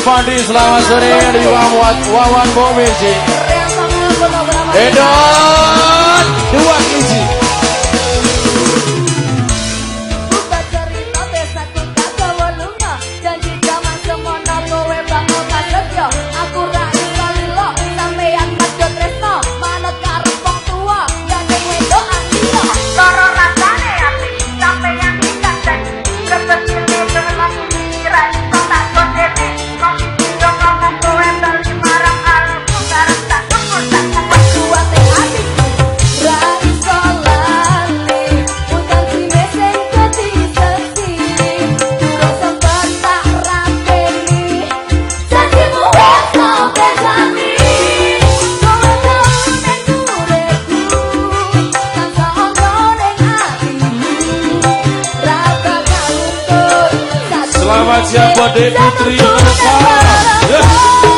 Fandi selamat sore di Wawan Wawan Bomiji. Edon siapa dek putri Nova.